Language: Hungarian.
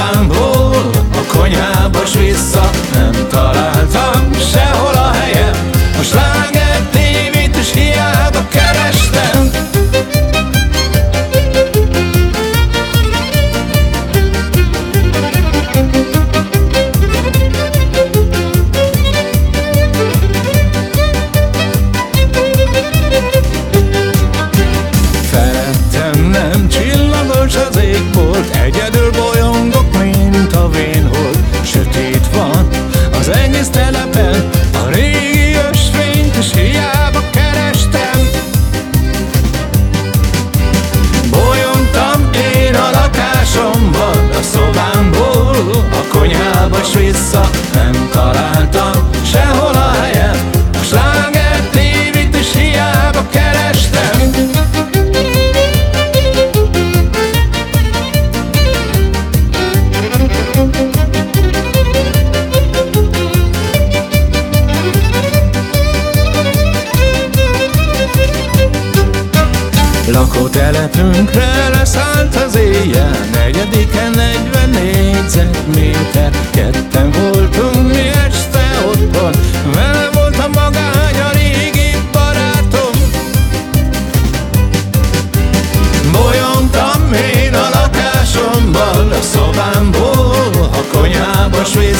Japánból a konyhába s vissza nem találtam. most vissza. Nem találtam sehol a helyem. A sláger tévét is hiába kerestem. Lakótelepünkre leszállt az éjjel. Negyediken negyven négyzetméter. Kettő Poszły